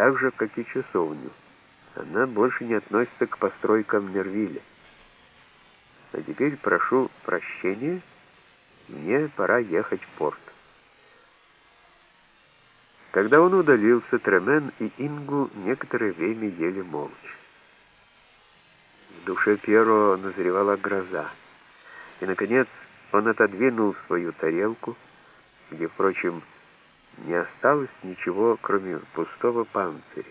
так же, как и часовню. Она больше не относится к постройкам Нервиля. А теперь прошу прощения, мне пора ехать в порт. Когда он удалился, Тремен и Ингу некоторое время ели молча. В душе Пьеро назревала гроза. И, наконец, он отодвинул свою тарелку, где, впрочем, не осталось ничего, кроме пустого панциря.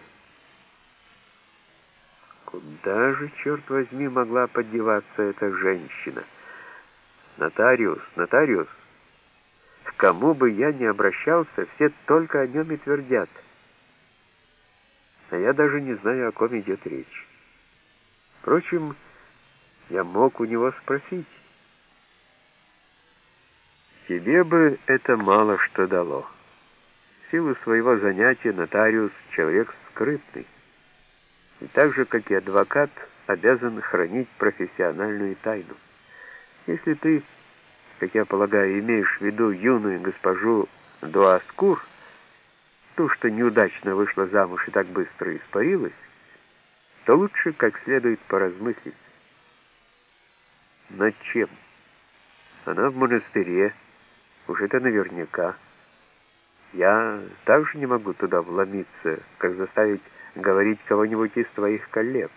Куда же, черт возьми, могла поддеваться эта женщина? Нотариус, нотариус, к кому бы я ни обращался, все только о нем и твердят. А я даже не знаю, о ком идет речь. Впрочем, я мог у него спросить. Тебе бы это мало что дало. Силу своего занятия нотариус — человек скрытный. И так же, как и адвокат, обязан хранить профессиональную тайну. Если ты, как я полагаю, имеешь в виду юную госпожу Дуаскур, ту, что неудачно вышла замуж и так быстро испарилась, то лучше как следует поразмыслить. Над чем? Она в монастыре, Уж это наверняка. Я также не могу туда вломиться, как заставить говорить кого-нибудь из твоих коллег.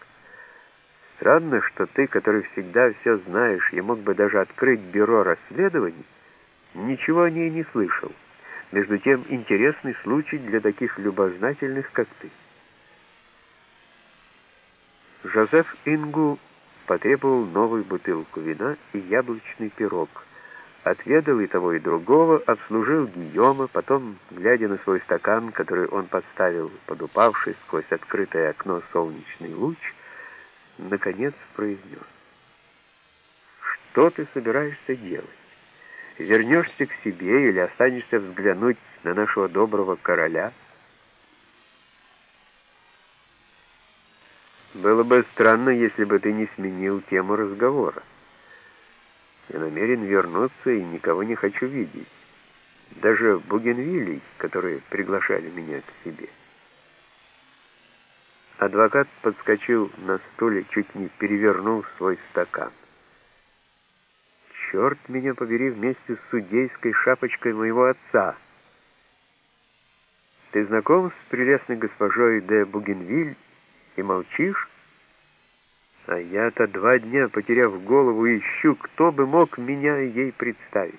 Странно, что ты, который всегда все знаешь и мог бы даже открыть бюро расследований, ничего о ней не слышал. Между тем, интересный случай для таких любознательных, как ты. Жозеф Ингу потребовал новую бутылку вина и яблочный пирог — отведал и того, и другого, обслужил Гийома, потом, глядя на свой стакан, который он подставил под упавший сквозь открытое окно солнечный луч, наконец произнес. «Что ты собираешься делать? Вернешься к себе или останешься взглянуть на нашего доброго короля?» «Было бы странно, если бы ты не сменил тему разговора. Я намерен вернуться и никого не хочу видеть. Даже бугенвилей, которые приглашали меня к себе. Адвокат подскочил на стуле, чуть не перевернул свой стакан. Черт меня побери вместе с судейской шапочкой моего отца. Ты знаком с прелестной госпожой де Бугенвиль и молчишь? А я-то два дня, потеряв голову, ищу, кто бы мог меня ей представить.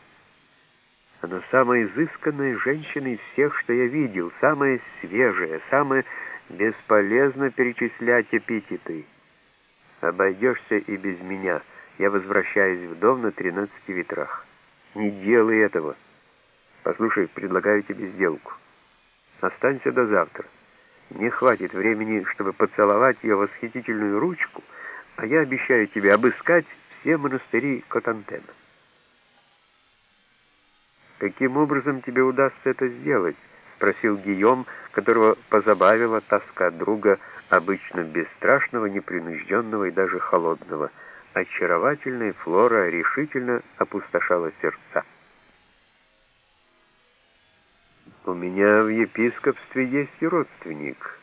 Она самая изысканная женщина из всех, что я видел, самая свежая, самая бесполезно перечислять эпитеты. Обойдешься и без меня. Я возвращаюсь в дом на тринадцати ветрах. Не делай этого. Послушай, предлагаю тебе сделку. Останься до завтра. Не хватит времени, чтобы поцеловать ее восхитительную ручку — а я обещаю тебе обыскать все монастыри Котантена. «Каким образом тебе удастся это сделать?» — спросил Гийом, которого позабавила тоска друга, обычно бесстрашного, непринужденного и даже холодного. Очаровательная Флора решительно опустошала сердца. «У меня в епископстве есть родственник»,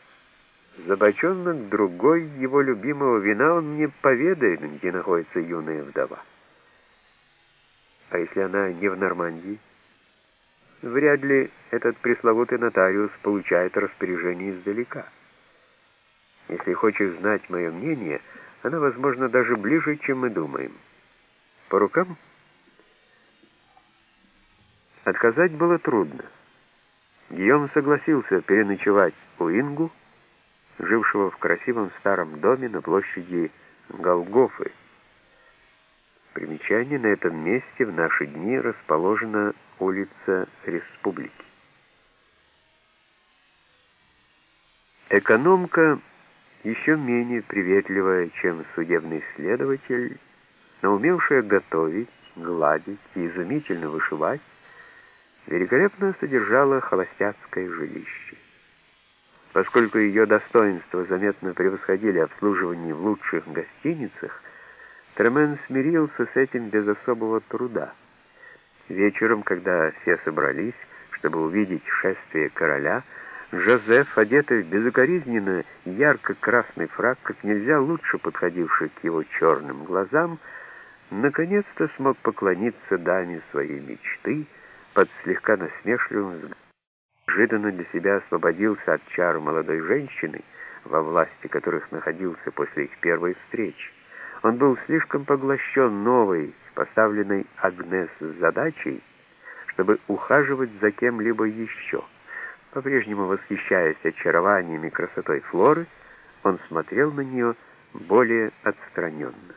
за бочонок другой его любимого вина он мне поведает, где находится юная вдова. А если она не в Нормандии? Вряд ли этот пресловутый нотариус получает распоряжение издалека. Если хочешь знать мое мнение, она, возможно, даже ближе, чем мы думаем. По рукам? Отказать было трудно. Гийом согласился переночевать у Ингу, жившего в красивом старом доме на площади Голгофы. Примечание на этом месте в наши дни расположена улица Республики. Экономка еще менее приветливая, чем судебный следователь, но умевшая готовить, гладить и изумительно вышивать, великолепно содержала холостяцкое жилище. Поскольку ее достоинства заметно превосходили обслуживание в лучших гостиницах, Тремен смирился с этим без особого труда. Вечером, когда все собрались, чтобы увидеть шествие короля, Жозеф, одетый в безукоризненно ярко-красный фрак, как нельзя лучше подходивший к его черным глазам, наконец-то смог поклониться даме своей мечты под слегка насмешливым взглядом. Неожиданно для себя освободился от чар молодой женщины, во власти которых находился после их первой встречи. Он был слишком поглощен новой, поставленной Агнес задачей, чтобы ухаживать за кем-либо еще. По-прежнему восхищаясь очарованием и красотой Флоры, он смотрел на нее более отстраненно.